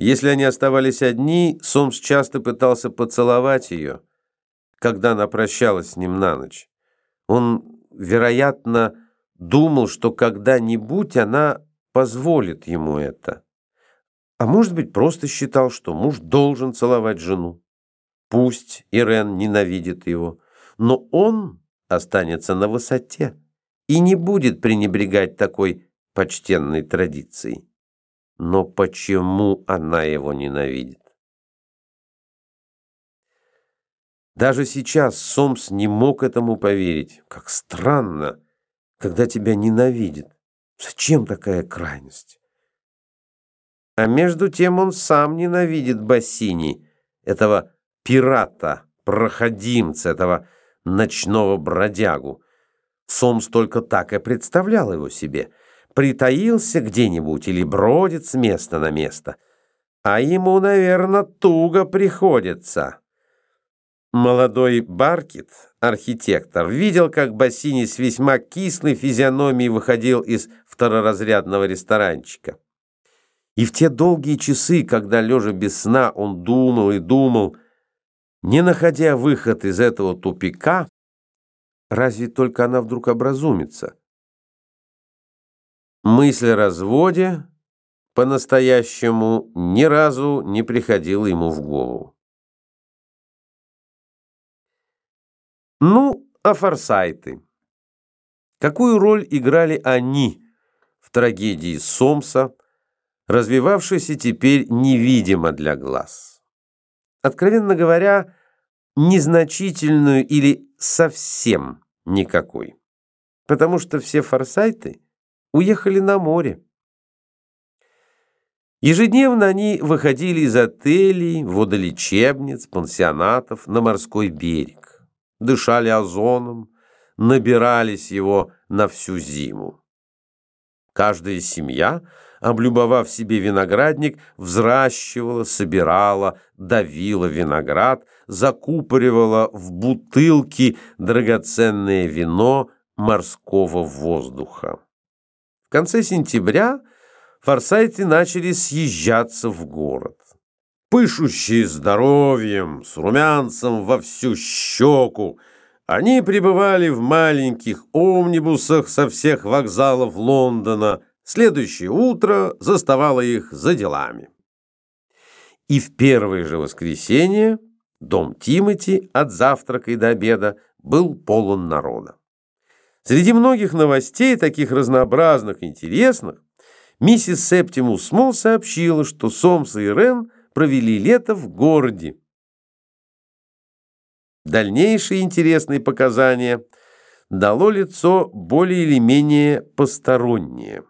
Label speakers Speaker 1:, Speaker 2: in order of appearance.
Speaker 1: Если они оставались одни, Сомс часто пытался поцеловать ее, когда она прощалась с ним на ночь. Он, вероятно, думал, что когда-нибудь она позволит ему это. А может быть, просто считал, что муж должен целовать жену. Пусть Ирен ненавидит его, но он останется на высоте и не будет пренебрегать такой почтенной традицией. Но почему она его ненавидит? Даже сейчас Сомс не мог этому поверить. Как странно, когда тебя ненавидит. Зачем такая крайность? А между тем он сам ненавидит Бассини, этого пирата, проходимца, этого ночного бродягу. Сомс только так и представлял его себе. Притаился где-нибудь или бродит с места на место. А ему, наверное, туго приходится. Молодой Баркет, архитектор, видел, как Бассини с весьма кислой физиономией выходил из второразрядного ресторанчика. И в те долгие часы, когда, лежа без сна, он думал и думал, не находя выход из этого тупика, разве только она вдруг образумится? Мысль о разводе по-настоящему ни разу не приходила ему в голову. Ну, а форсайты. Какую роль играли они в трагедии Сомса, развивавшейся теперь невидимо для глаз? Откровенно говоря, незначительную или совсем никакой. Потому что все форсайты уехали на море. Ежедневно они выходили из отелей, водолечебниц, пансионатов на морской берег дышали озоном, набирались его на всю зиму. Каждая семья, облюбовав себе виноградник, взращивала, собирала, давила виноград, закупоривала в бутылки драгоценное вино морского воздуха. В конце сентября форсайты начали съезжаться в город пышущие здоровьем, с румянцем во всю щеку. Они пребывали в маленьких омнибусах со всех вокзалов Лондона. Следующее утро заставало их за делами. И в первое же воскресенье дом Тимати от завтрака и до обеда был полон народа. Среди многих новостей, таких разнообразных и интересных, миссис Септимус Смол сообщила, что Сомс и Рен – провели лето в городе. Дальнейшие интересные показания дало лицо более или менее постороннее.